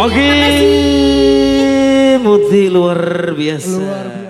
Oke, okay. luar